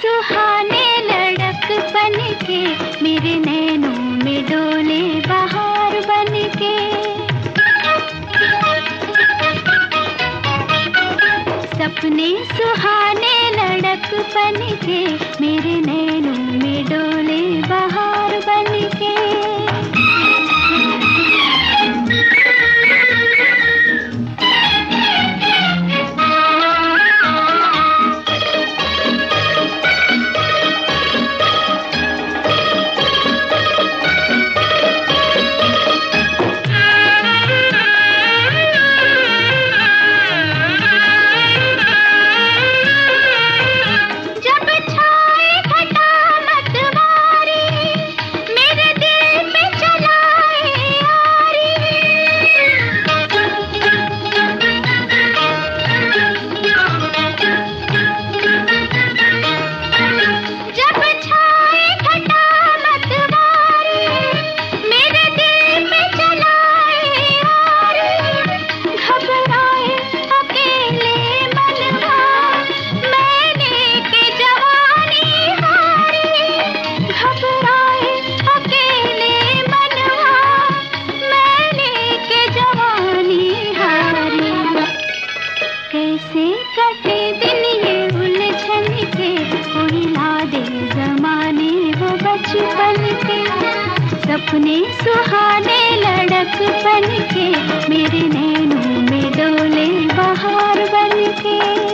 सुहाने लड़क बन के मेरे नैनों में डोले बहार बन के सपने सुहाने लड़क बन के मेरे नैन दे जमाने वो के। सपने सुहाने लड़क बन के, मेरे नैनों में डोले बाहर बन के।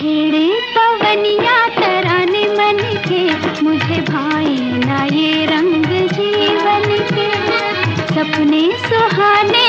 छेड़े पवनिया तराने मन के मुझे भाई ना ये रंग जीवन के। सपने सुहाने